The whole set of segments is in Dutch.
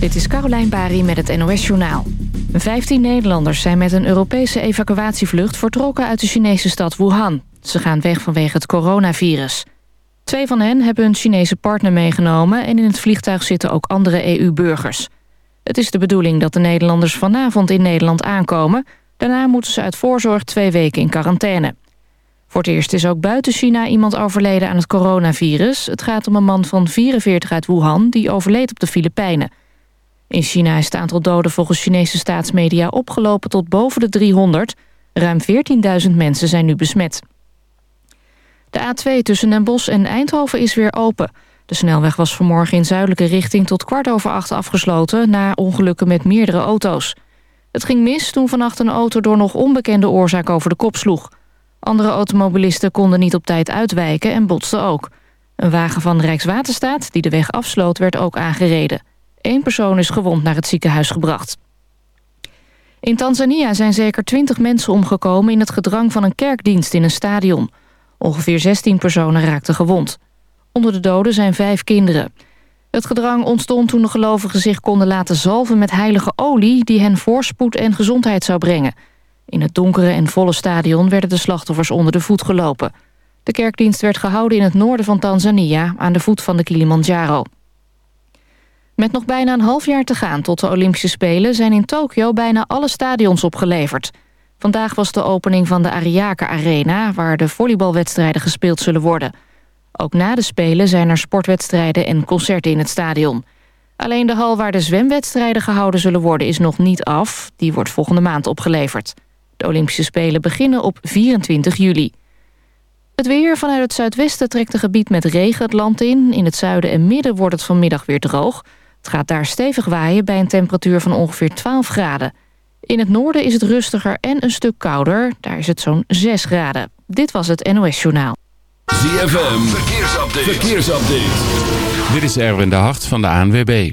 Dit is Carolijn Bari met het NOS Journaal. 15 Nederlanders zijn met een Europese evacuatievlucht vertrokken uit de Chinese stad Wuhan. Ze gaan weg vanwege het coronavirus. Twee van hen hebben een Chinese partner meegenomen... en in het vliegtuig zitten ook andere EU-burgers. Het is de bedoeling dat de Nederlanders vanavond in Nederland aankomen. Daarna moeten ze uit voorzorg twee weken in quarantaine. Voor het eerst is ook buiten China iemand overleden aan het coronavirus. Het gaat om een man van 44 uit Wuhan die overleed op de Filipijnen. In China is het aantal doden volgens Chinese staatsmedia opgelopen tot boven de 300. Ruim 14.000 mensen zijn nu besmet. De A2 tussen Den Bosch en Eindhoven is weer open. De snelweg was vanmorgen in zuidelijke richting tot kwart over acht afgesloten... na ongelukken met meerdere auto's. Het ging mis toen vannacht een auto door nog onbekende oorzaak over de kop sloeg. Andere automobilisten konden niet op tijd uitwijken en botsten ook. Een wagen van Rijkswaterstaat die de weg afsloot werd ook aangereden. Eén persoon is gewond naar het ziekenhuis gebracht. In Tanzania zijn zeker twintig mensen omgekomen in het gedrang van een kerkdienst in een stadion. Ongeveer 16 personen raakten gewond. Onder de doden zijn vijf kinderen. Het gedrang ontstond toen de gelovigen zich konden laten zalven met heilige olie... die hen voorspoed en gezondheid zou brengen. In het donkere en volle stadion werden de slachtoffers onder de voet gelopen. De kerkdienst werd gehouden in het noorden van Tanzania... aan de voet van de Kilimanjaro. Met nog bijna een half jaar te gaan tot de Olympische Spelen... zijn in Tokio bijna alle stadions opgeleverd. Vandaag was de opening van de Ariake Arena... waar de volleybalwedstrijden gespeeld zullen worden. Ook na de Spelen zijn er sportwedstrijden en concerten in het stadion. Alleen de hal waar de zwemwedstrijden gehouden zullen worden is nog niet af. Die wordt volgende maand opgeleverd. De Olympische Spelen beginnen op 24 juli. Het weer vanuit het zuidwesten trekt een gebied met regen het land in. In het zuiden en midden wordt het vanmiddag weer droog. Het gaat daar stevig waaien bij een temperatuur van ongeveer 12 graden. In het noorden is het rustiger en een stuk kouder. Daar is het zo'n 6 graden. Dit was het NOS Journaal. ZFM, verkeersupdate. verkeersupdate. Dit is Erwin de Hart van de ANWB.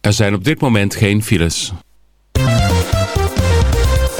Er zijn op dit moment geen files.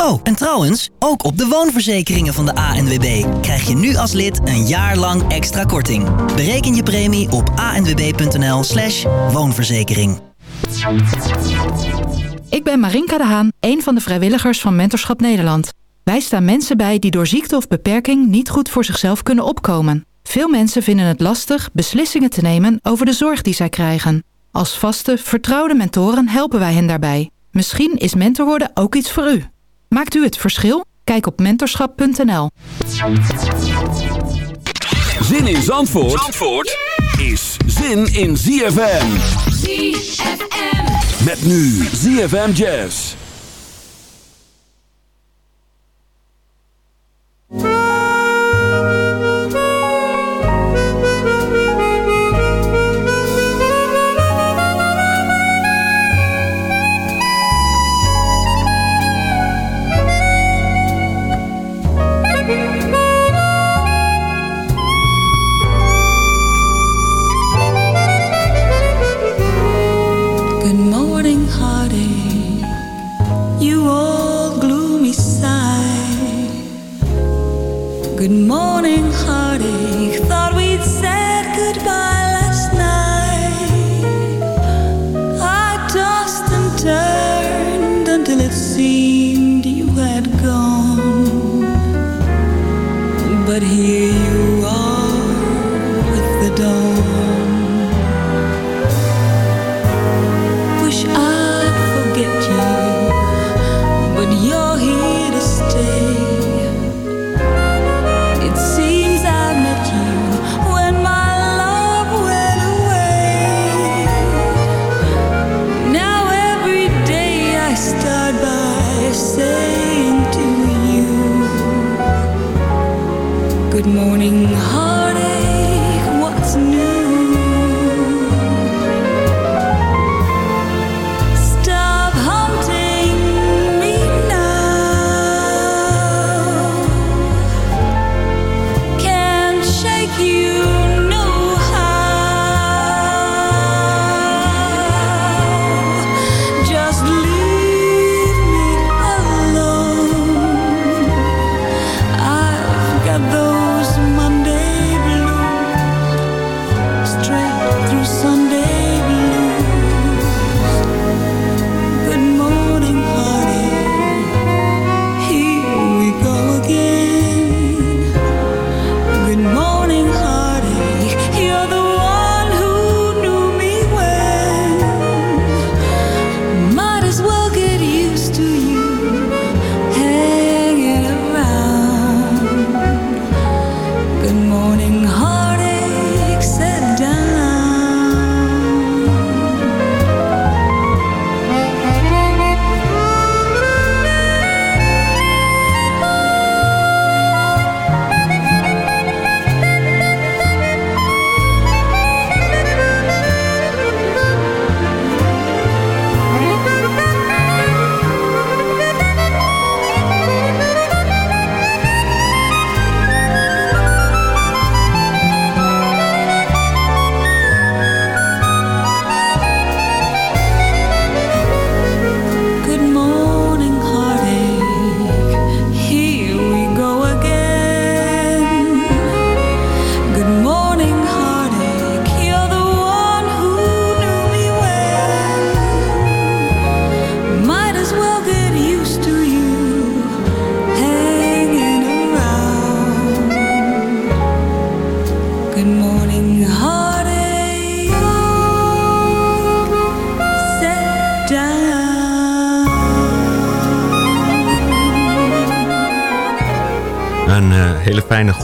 Oh, en trouwens, ook op de woonverzekeringen van de ANWB krijg je nu als lid een jaar lang extra korting. Bereken je premie op anwb.nl/slash woonverzekering. Ik ben Marinka de Haan, een van de vrijwilligers van Mentorschap Nederland. Wij staan mensen bij die door ziekte of beperking niet goed voor zichzelf kunnen opkomen. Veel mensen vinden het lastig beslissingen te nemen over de zorg die zij krijgen. Als vaste, vertrouwde mentoren helpen wij hen daarbij. Misschien is mentor worden ook iets voor u. Maakt u het verschil? Kijk op mentorschap.nl. Zin in Zandvoort, Zandvoort is zin in ZFM. ZFM. Met nu ZFM Jazz. Good morning.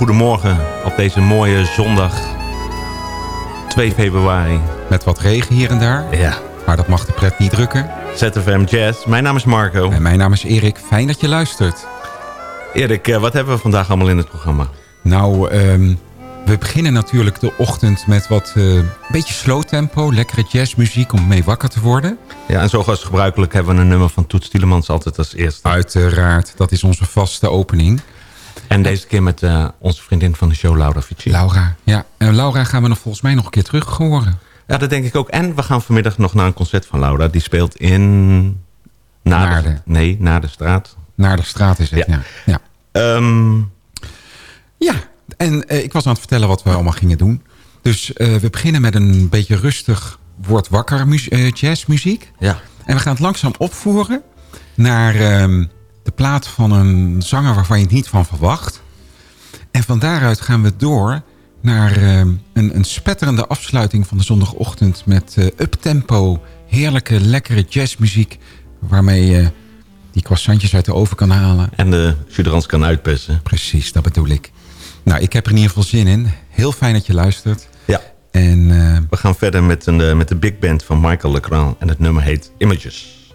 Goedemorgen op deze mooie zondag 2 februari. Met wat regen hier en daar. Ja. Maar dat mag de pret niet drukken. ZFM Jazz. Mijn naam is Marco. En mijn naam is Erik. Fijn dat je luistert. Erik, eh, wat hebben we vandaag allemaal in het programma? Nou, ehm, we beginnen natuurlijk de ochtend met wat eh, beetje slow tempo. Lekkere jazzmuziek om mee wakker te worden. Ja, en zoals gebruikelijk hebben we een nummer van Toets Tielemans altijd als eerste. Uiteraard, dat is onze vaste opening. En deze keer met eh, onze vriendin van de show, Laura Fici. Laura, ja. En Laura gaan we nog volgens mij nog een keer terug horen. Ja, dat denk ik ook. En we gaan vanmiddag nog naar een concert van Laura. Die speelt in... Naar. De, nee, naar de straat. Naar de straat is het, ja. Ja, Ehm, ja. en eh, ik was aan het vertellen wat we allemaal gingen doen. Dus eh, we beginnen met een beetje rustig word wakker mu- jazzmuziek. ja. En we gaan het langzaam opvoeren naar ehm, de plaat van een zanger waarvan je het niet van verwacht. En van daaruit gaan we door naar ehm, een, een spetterende afsluiting van de zondagochtend... met eh uptempo, heerlijke, lekkere jazzmuziek... waarmee je die croissantjes uit de oven kan halen. En de chudrans kan uitpersen. Precies, dat bedoel ik. Nou, ik heb er in ieder geval zin in. Heel fijn dat je luistert. Ja. En eh, We gaan verder met, een, eh, met de big band van Michael Legrand. En het nummer heet Images.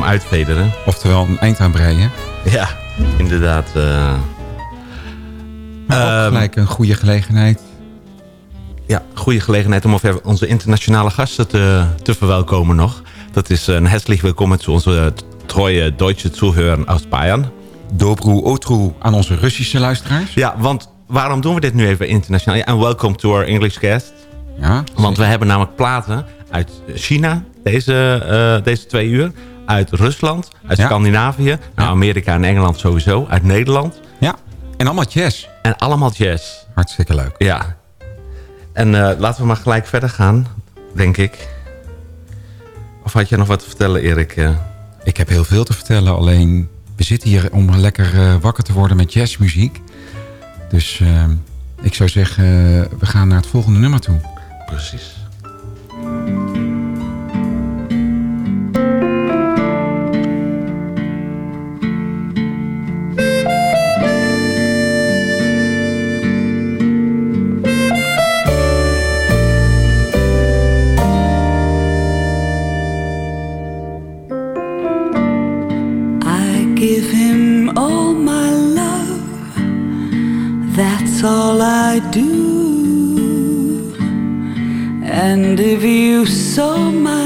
Gaan uitvederen. Oftewel een eind aan breien. Ja, inderdaad. Maar ook Ehm, gelijk een goede gelegenheid. Ja, goede gelegenheid om even onze internationale gasten te, te verwelkomen nog. Dat is een herzlich welkom zu onze treue Duitse Zuhörer aus Bayern. Dobru Otru aan onze Russische luisteraars. Ja, want waarom doen we dit nu even internationaal? Ja, en welcome to our English guest. Ja, Want we hebben namelijk platen uit China, deze, eh, deze twee uur. Uit Rusland, uit Ja. Scandinavië, nou, Amerika en Engeland sowieso. Uit Nederland. ja. En allemaal jazz. En allemaal jazz. Hartstikke leuk. Ja. En eh, laten we maar gelijk verder gaan, denk ik. Of had je nog wat te vertellen, Erik? Eh, Ik heb heel veel te vertellen, alleen we zitten hier om lekker eh, wakker te worden met jazzmuziek. Dus ik zou zeggen, we gaan naar het volgende nummer toe. precies. so much.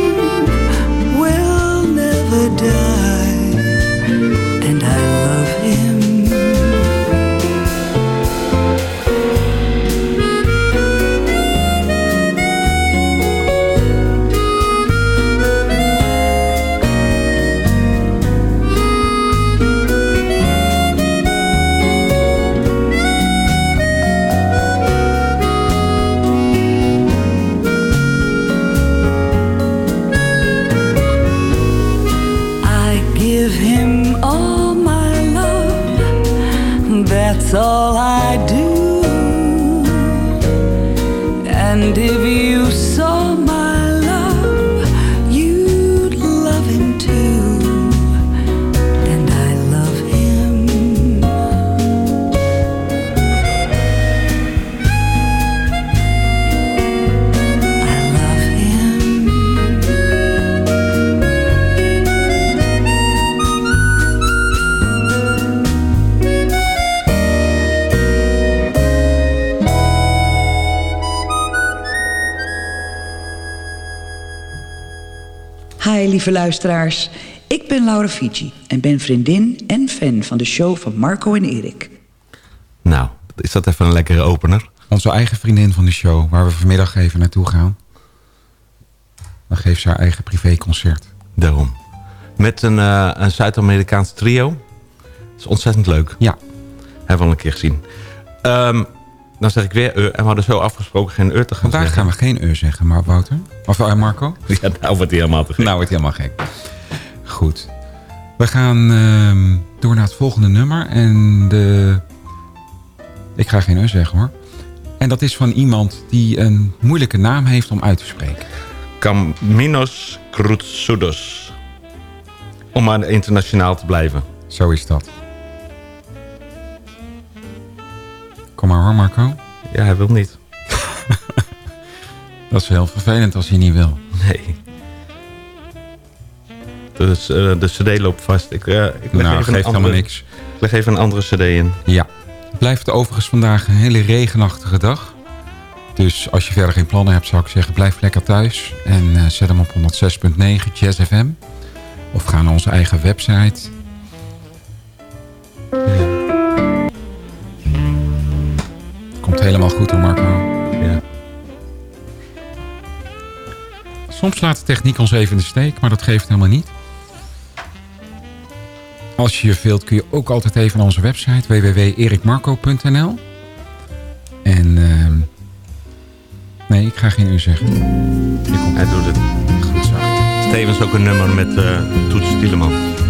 lieve luisteraars, ik ben Laura Fiji en ben vriendin en fan van de show van Marco en Erik. Nou, is dat even een lekkere opener? Onze eigen vriendin van de show, waar we vanmiddag even naartoe gaan. Dan geeft ze haar eigen privéconcert. Daarom. Met een, eh, een Zuid-Amerikaans trio. Dat is ontzettend leuk. Ja. Hebben we al een keer gezien. Ehm, dan zeg ik weer, eh, en we hadden zo afgesproken geen ur te gaan Vandaag zeggen. gaan we geen ur zeggen, maar Wouter. Of eh, Marco? Ja, nou wordt hij helemaal te gek. Nou wordt hij helemaal gek. Goed. We gaan ehm, door naar het volgende nummer. En de... Ik ga geen ur zeggen hoor. En dat is van iemand die een moeilijke naam heeft om uit te spreken. Caminos Cruzudos. Om maar internationaal te blijven. Zo is dat. Kom maar hoor Marco. Ja, hij wil niet. Dat is heel vervelend als hij niet wil. Nee. Dus eh, de cd loopt vast. Ik, eh ik leg Nou, even geeft andere- niks. leg even een andere cd in. Ja. Het blijft overigens vandaag een hele regenachtige dag. Dus als je verder geen plannen hebt, zou ik zeggen, blijf lekker thuis. En eh, zet hem op 106.9 Jazz FM. Of ga naar onze eigen website. Komt helemaal goed hoor, Marco. Ja. Soms laat de techniek ons even in de steek, maar dat geeft helemaal niet. Als je je wilt kun je ook altijd even naar onze website www.erikmarco.nl En ehm nee, ik ga geen u zeggen. Hij doet het. Goed zo. Tevens ook een nummer met eh Toets.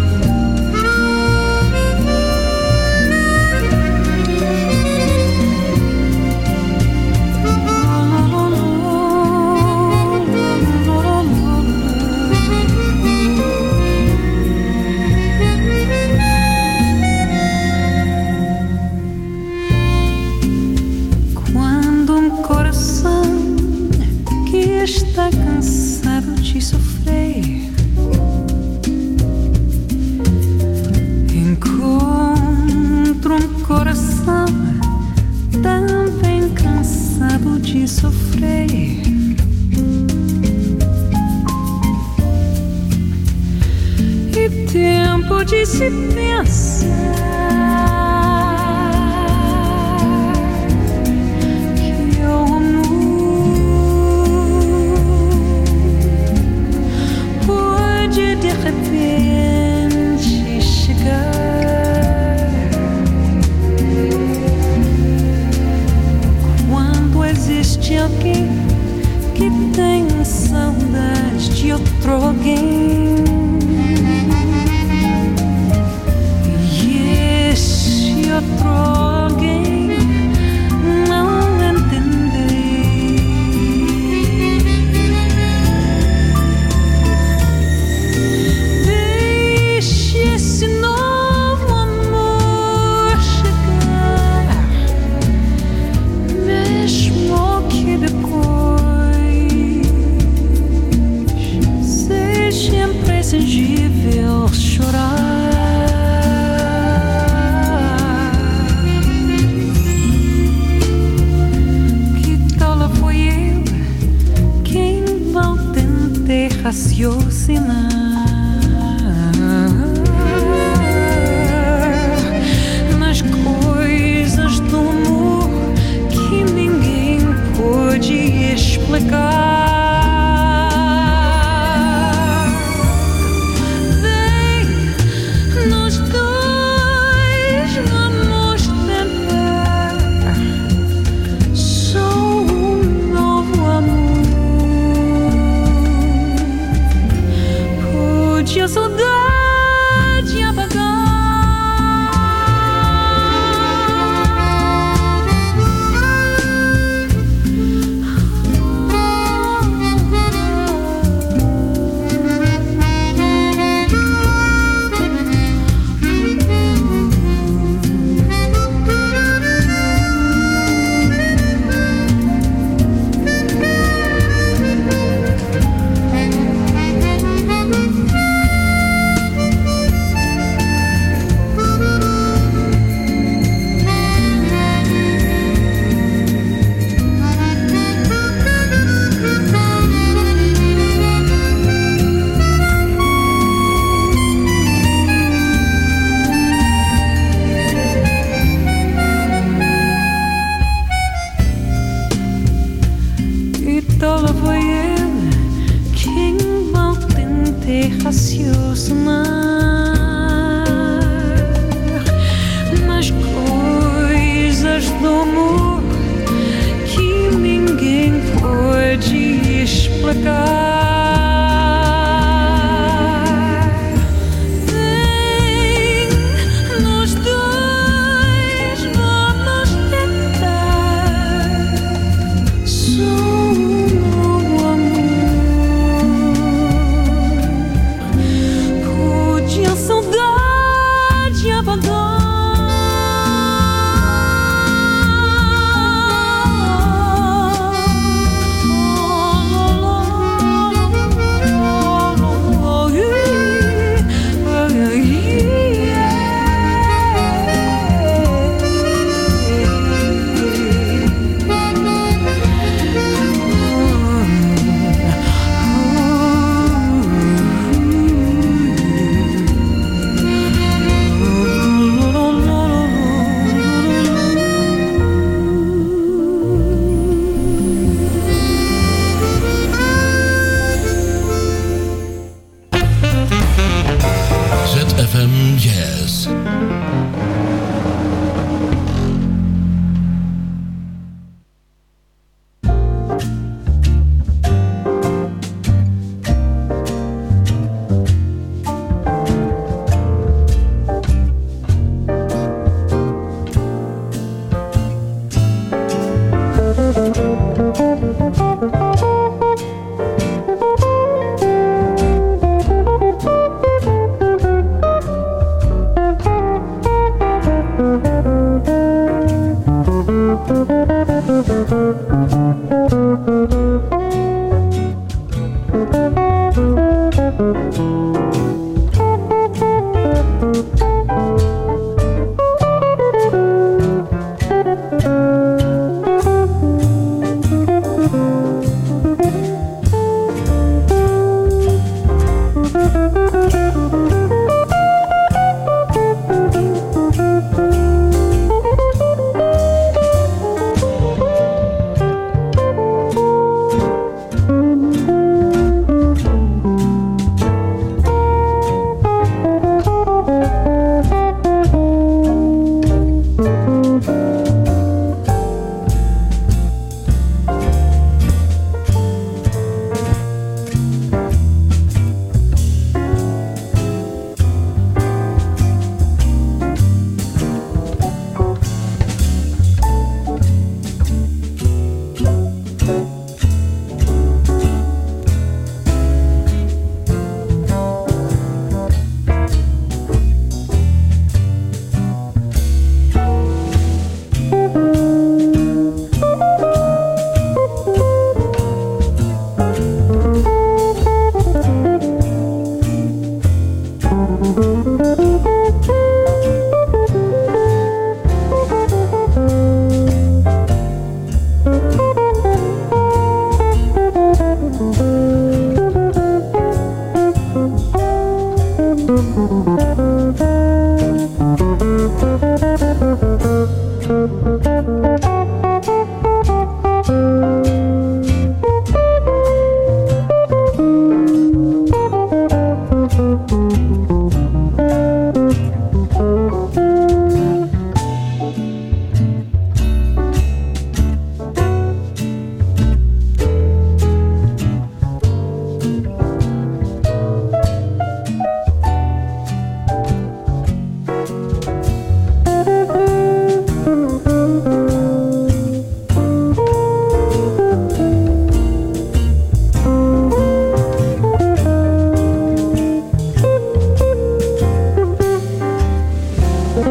Nou,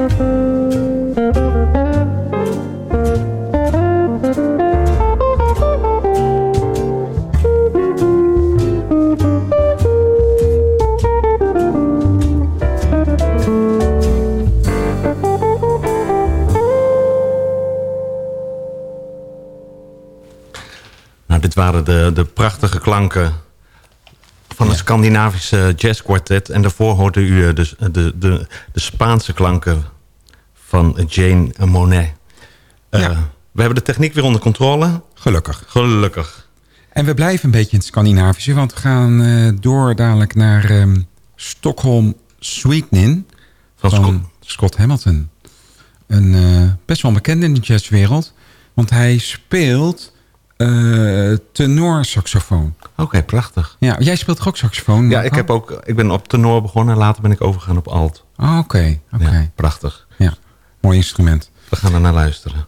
dit De, de prachtige klanken van een Scandinavische jazzkwartet. En daarvoor hoorde u eh, de, de, de, de Spaanse klanken van Jane Monet. Eh, We hebben de techniek weer onder controle. Gelukkig. Gelukkig. En we blijven een beetje in het Scandinavische, want we gaan eh, door dadelijk naar ehm, Stockholm Sweetening van, Scott Hamilton. Een eh, best wel bekend in de jazzwereld, want hij speelt uh, tenorsaxofoon. Oké, prachtig. Ja, jij speelt toch ook saxofoon? Ja, ik, heb ook, ik ben op tenor begonnen en later ben ik overgegaan op alt. Oh, Oké, oké. Ja, prachtig. Ja, mooi instrument. We gaan er naar luisteren.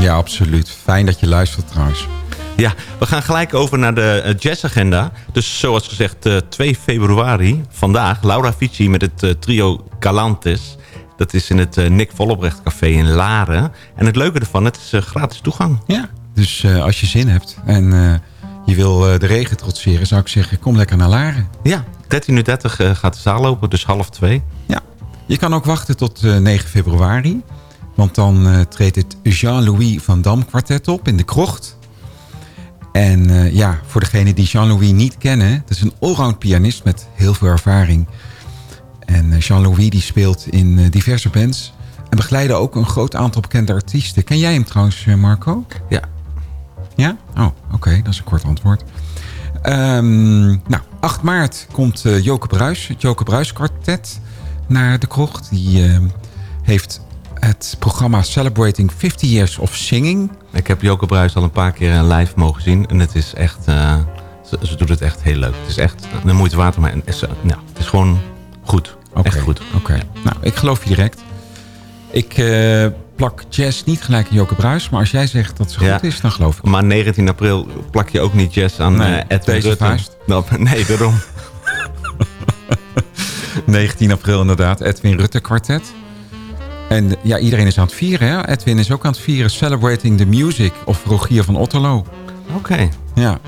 Ja, absoluut. Fijn dat je luistert trouwens. Ja, we gaan gelijk over naar de eh, jazzagenda. Dus zoals gezegd, eh, 2 februari, vandaag, Laura Fici met het eh, trio Galantis. Dat is in het eh, Nick Vollebrecht Café in Laren. En het leuke ervan, het is eh, gratis toegang. Ja, dus eh, als je zin hebt en eh, je wil eh, de regen trotseren... zou ik zeggen, kom lekker naar Laren. Ja, 13.30 uur eh, gaat de zaal open, dus half twee. Ja, je kan ook wachten tot eh, 9 februari. Want dan eh, treedt het Jean-Louis van Dam kwartet op in de krocht. En eh, ja, voor degenen die Jean-Louis niet kennen... dat is een allround pianist met heel veel ervaring. En eh, Jean-Louis die speelt in diverse bands... en begeleidde ook een groot aantal bekende artiesten. Ken jij hem trouwens, Marco? Ja. Ja? Oh, oké, dat is een kort antwoord. Ehm, nou, 8 maart komt Joke Bruis, het Joke Bruis kwartet, naar de krocht. Die heeft het programma Celebrating 50 Years of Singing. Ik heb Joke Bruis al een paar keer eh, live mogen zien. En het is echt... eh, ze, ze doet het echt heel leuk. Het is echt de moeite waard. Maar is, eh, nou, het is gewoon goed. Echt goed. Oké, nou, ik geloof je direct. Ik eh, plak jazz niet gelijk in Joke Bruis, maar als jij zegt dat ze Ja. goed is, dan geloof ik. Maar 19 april plak je ook niet jazz aan Nee, eh, Edwin deze Rutte. vuist. Nou, nee, daarom. 19 april inderdaad, Edwin Rutte kwartet. En ja, iedereen is aan het vieren. Hè? Edwin is ook aan het vieren. Celebrating the Music of Rogier van Otterlo. Oké. Ja.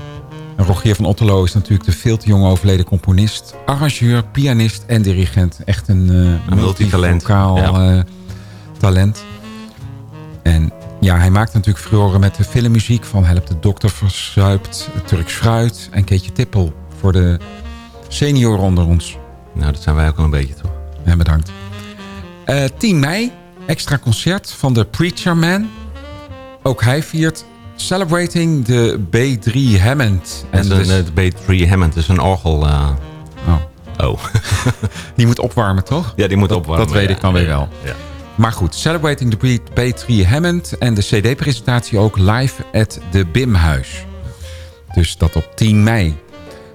En Rogier van Otterlo is natuurlijk de veel te jong overleden componist, arrangeur, pianist en dirigent. Echt een, eh Een multitalent. multivocaal, Ja. eh, talent. En ja, hij maakt natuurlijk furoren met de filmmuziek van Help de Dokter Verzuipt, Turks Fruit en Keetje Tippel voor de senioren onder ons. Nou, dat zijn wij ook al een beetje, toch? Ja, bedankt. Eh 10 mei, extra concert van de Preacher Man. Ook hij viert Celebrating the B3 Hammond. En dus- de, de B3 Hammond is een orgel. eh, Oh. oh. Die moet opwarmen, toch? Ja, die moet Dat- opwarmen. Dat weet ja. ik dan weer wel. ja. Maar goed, Celebrating the B3 Hammond en de CD-presentatie ook live at de Bimhuis. Dus dat op 10 mei.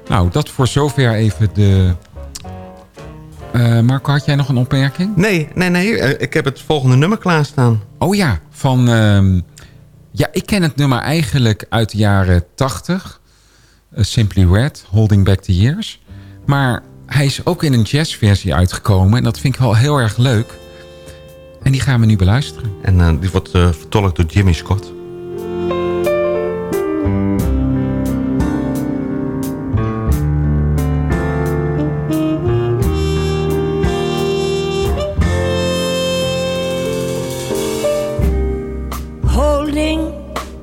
Nou, dat voor zover even de... Eh, Marco, had jij nog een opmerking? Nee, nee, nee. eh, Ik heb het volgende nummer klaarstaan. Oh ja, van... ehm, ja, ik ken het nummer eigenlijk uit de jaren 80. eh, Simply Red, Holding Back the Years. Maar hij is ook in een jazzversie uitgekomen. En dat vind ik wel heel erg leuk. En die gaan we nu beluisteren. En die wordt vertolkt door Jimmy Scott.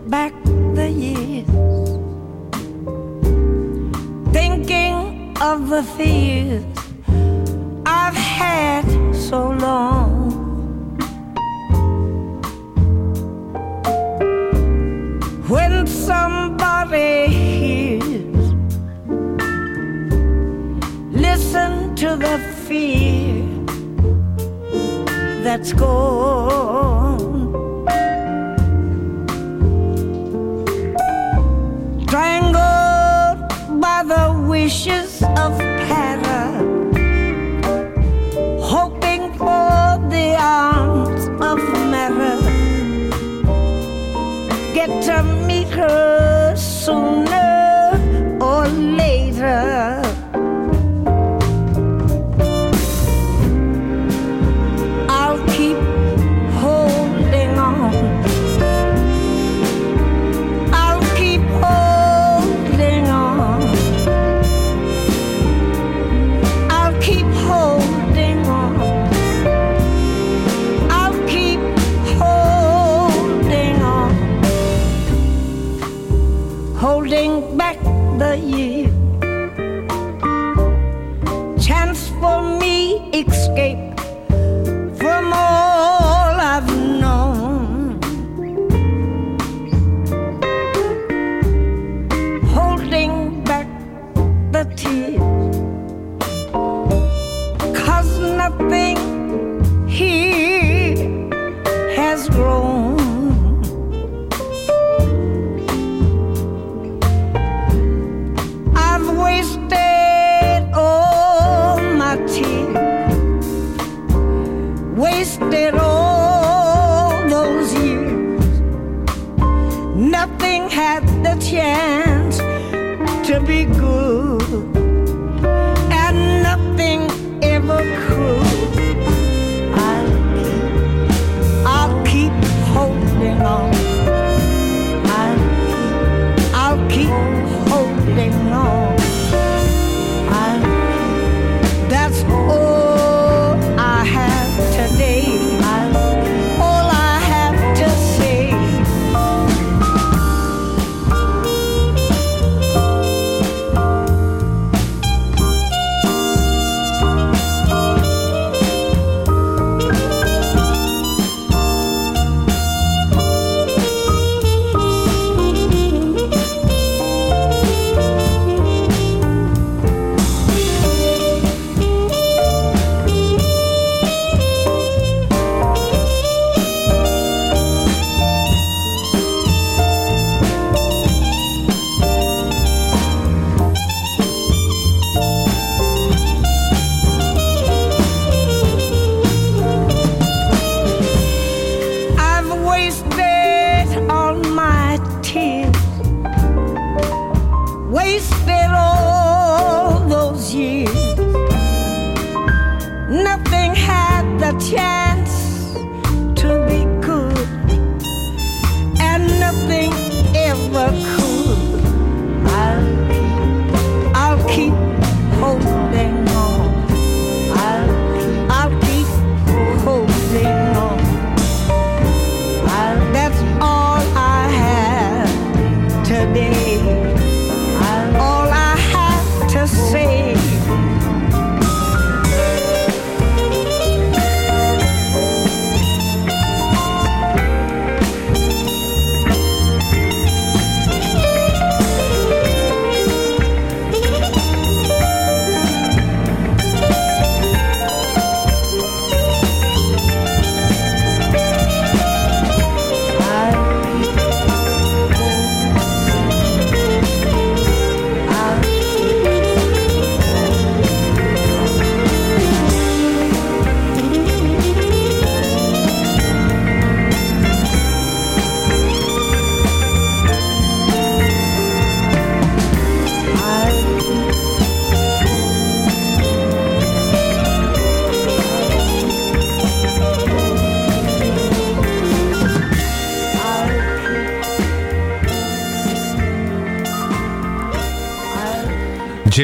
Back the years, thinking of the fears I've had so long. When somebody hears, listen to the fear that's gone. Wishes be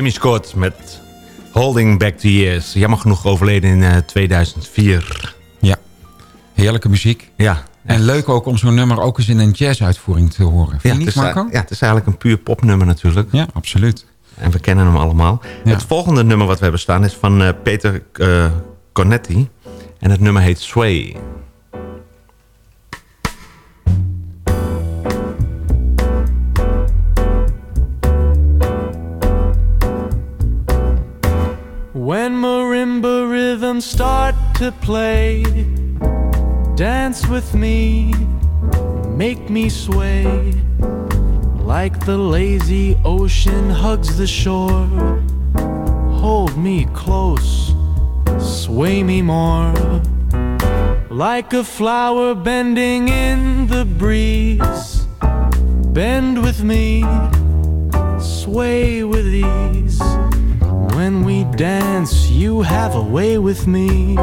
Jimmy Scott met Holding Back the Years. Jammer genoeg overleden in eh, 2004. Ja, heerlijke muziek. Ja. En leuk ook om zo'n nummer ook eens in een jazz-uitvoering te horen. Vind Ja je niet, Marco? ja, het is eigenlijk een puur popnummer natuurlijk. Ja, absoluut. En we kennen hem allemaal. Ja. Het volgende nummer wat we hebben staan is van eh, Peter eh, Cornetti. En het nummer heet Sway. Start to play, dance with me, make me sway. Like the lazy ocean hugs the shore, hold me close, sway me more. Like a flower bending in the breeze, bend with me, sway with ease. When we dance, you have a way with me.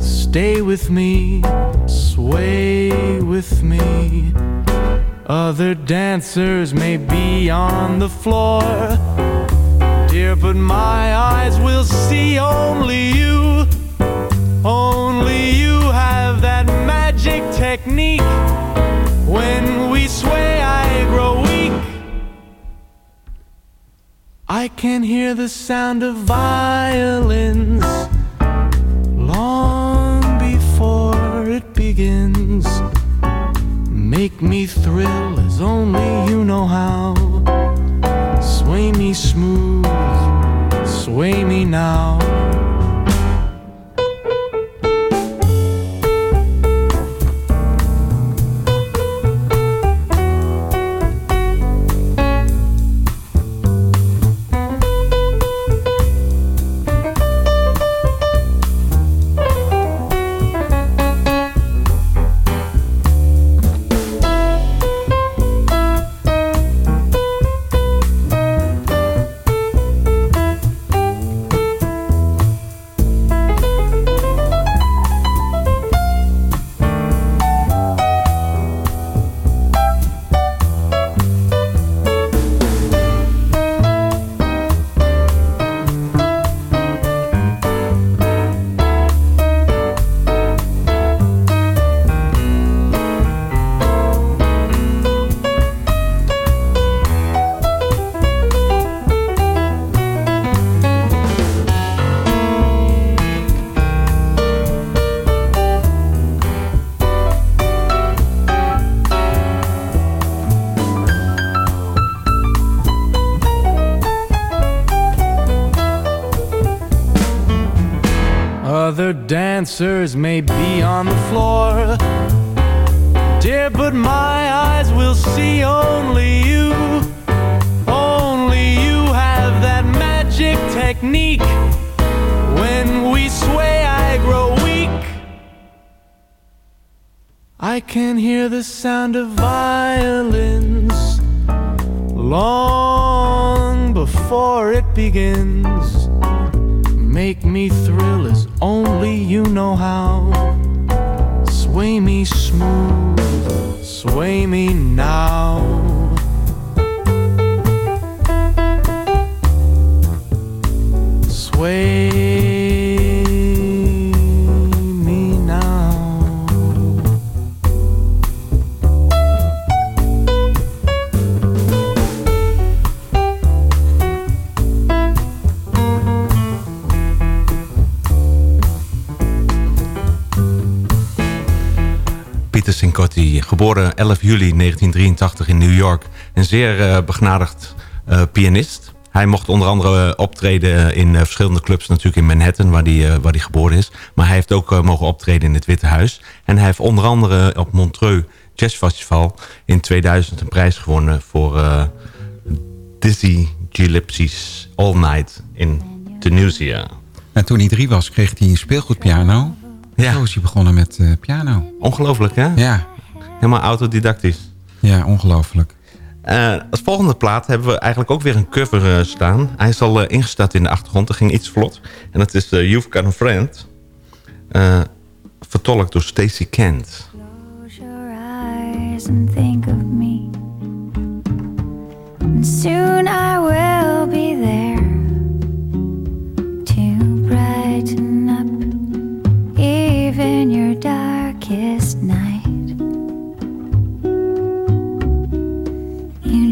Stay with me, sway with me. Other dancers may be on the floor, dear, but my eyes will see only you. Only I can hear the sound of violins long before it begins. Make me thrill as only you know how. Sway me smooth, sway me now. May be on the floor. Dear, but my eyes will see only you. Only you have that magic technique. When we sway, I grow weak. I can hear the sound of violins long before it begins. Make me thrill only you know how. Sway me smooth, sway me now. Sway Cincotti, geboren 11 juli 1983 in New York. Een zeer eh, begnadigd eh, pianist. Hij mocht onder andere eh, optreden in verschillende clubs natuurlijk in Manhattan, waar hij, waar hij geboren is. Maar hij heeft ook mogen optreden in het Witte Huis. En hij heeft onder andere op Montreux Jazz Festival in 2000 een prijs gewonnen voor Dizzy Gillespie's All Night in Tunisia. En toen hij drie was, kreeg hij een speelgoedpiano. Ja. Zo is hij begonnen met piano. Ongelooflijk, hè? Ja. Helemaal autodidactisch. Ja, ongelooflijk. Eh, als volgende plaat hebben we eigenlijk ook weer een cover eh, staan. Hij is al eh, ingestart in de achtergrond. Dat ging iets vlot. En dat is You've Got a Friend. Eh, vertolkt door Stacey Kent. eyes and think of me. And soon I will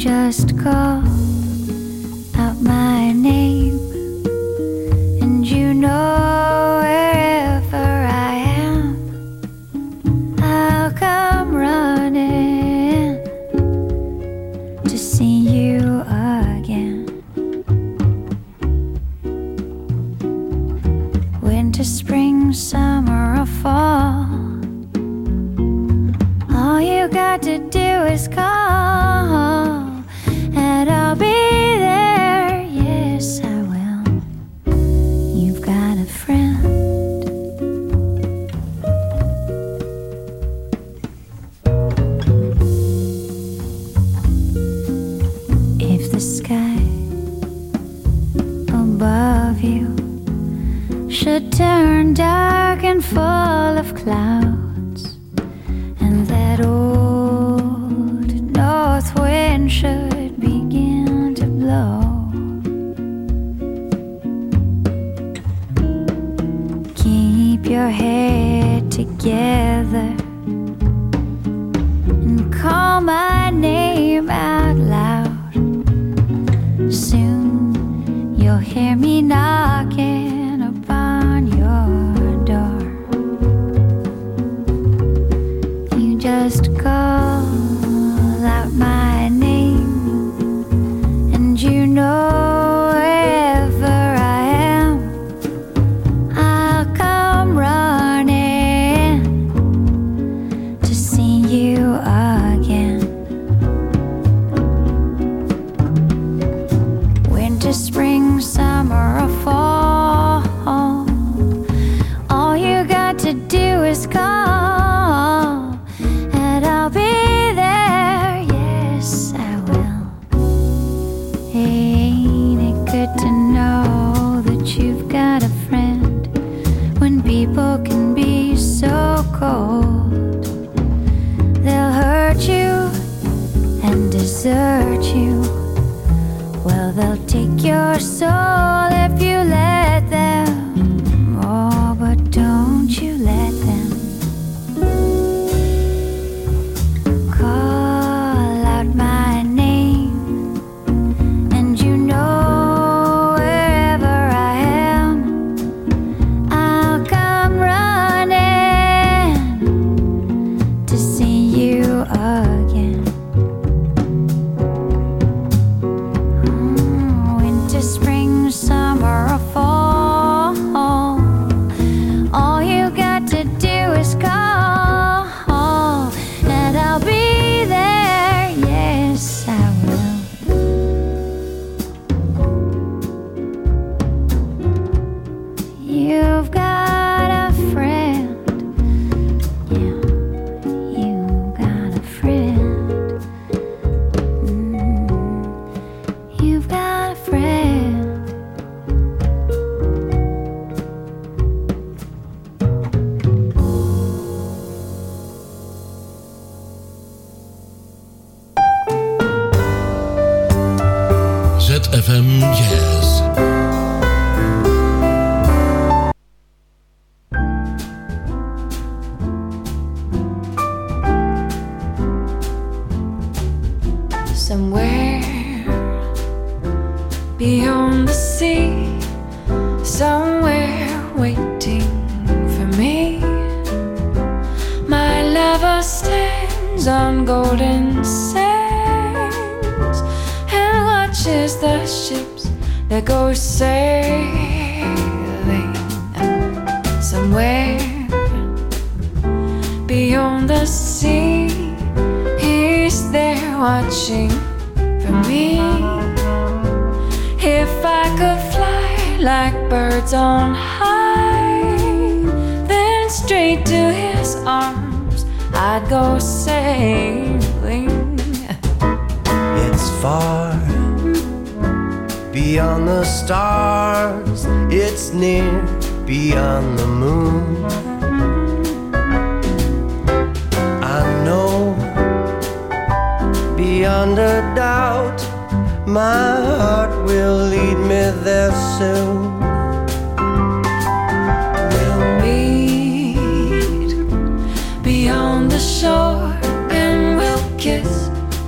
just call out my name, and you know wherever I am. I'll come running to see you again. Winter, spring, summer, or fall. All you got to do is call, Soon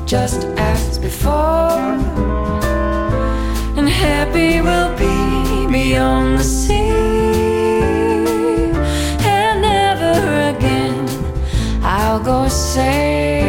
just as before. And happy we'll be beyond the sea. And never again I'll go sailing.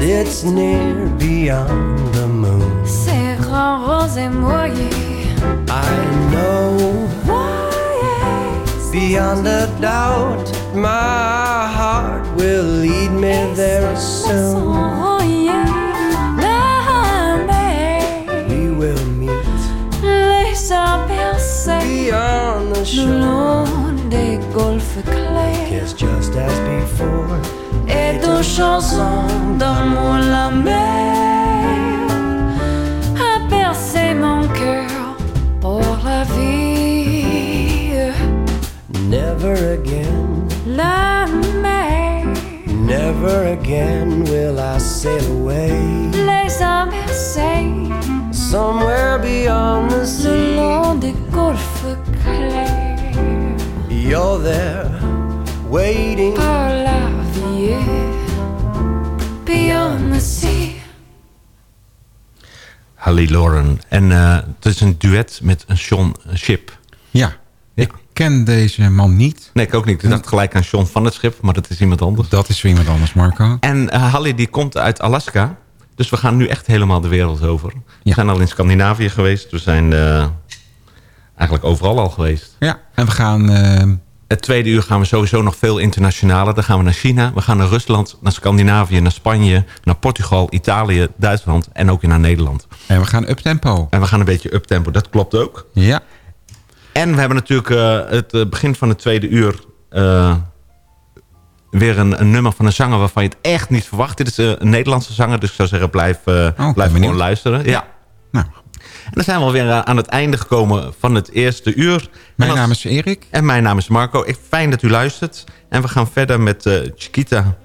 It's near beyond the moon. C'est grand rose et. I know beyond a doubt, my heart will lead me there soon. Yeah, la mer, We will meet beyond the le shore. long des golfes clairs. Kiss just as before. Et de chansons d'amour la mer a percé mon cœur pour la vie. Never again, La mer, never again will I sail away les a bercés somewhere beyond the le sea. long des golfes clairs You're there waiting. Beyond the sea. Hallie Lauren. En eh, het is een duet met een Sean Ship. Ja, ik ken deze man niet. Nee, ik ook niet. Ik dacht gelijk aan Sean van het Schip, maar dat is iemand anders. Dat is weer iemand anders, Marco. En uh, Hallie die komt uit Alaska. Dus we gaan nu echt helemaal de wereld over. We zijn al in Scandinavië geweest. We zijn eh, eigenlijk overal al geweest. Ja, en we gaan... Het tweede uur gaan we sowieso nog veel internationaler. Dan gaan we naar China, we gaan naar Rusland, naar Scandinavië, naar Spanje, naar Portugal, Italië, Duitsland en ook naar Nederland. En we gaan uptempo. En we gaan een beetje uptempo, dat klopt ook. Ja. En we hebben natuurlijk eh, het eh, begin van het tweede uur... eh, weer een, een nummer van een zanger waarvan je het echt niet verwacht. Dit is een Nederlandse zanger, dus ik zou zeggen blijf, eh, blijf gewoon luisteren. Ja. Nou. En dan zijn we alweer eh, aan het einde gekomen van het eerste uur. Mijn naam is Erik. En mijn naam is Marco. Ik, fijn dat u luistert. En we gaan verder met eh, Chiquita.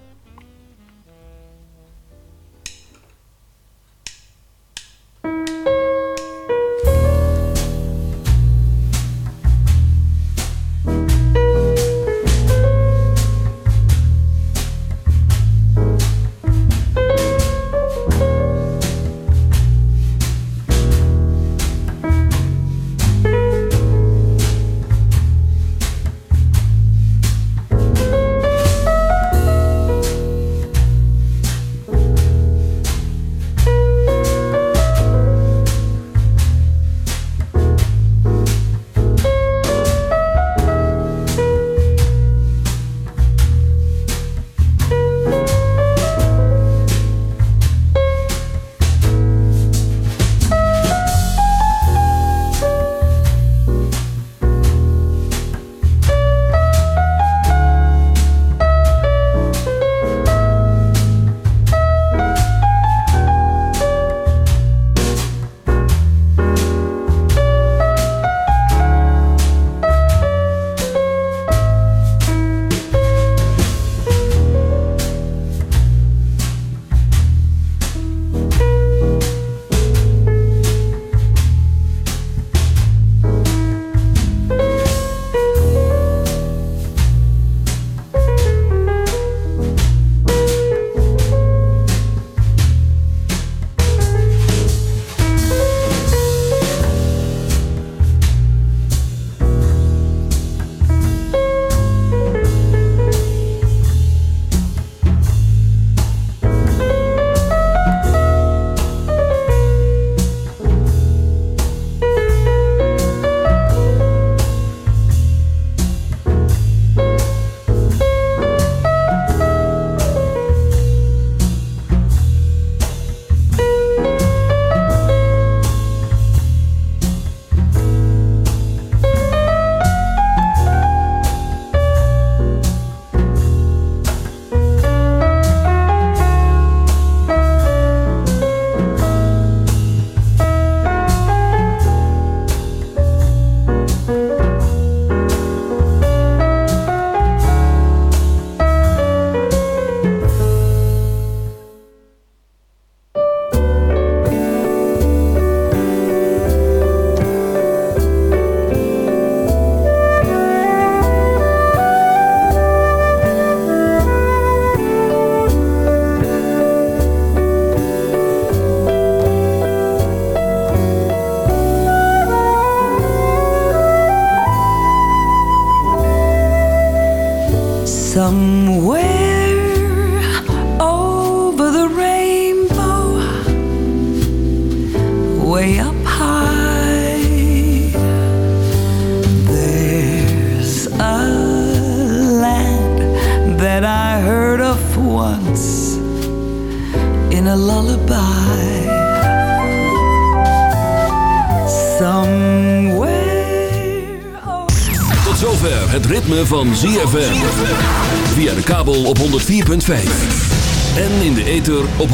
Somewhere over the rainbow, way up high, there's a land that I heard of once in a lullaby. Somewhere. Oh. Tot zover het ritme van ZFM.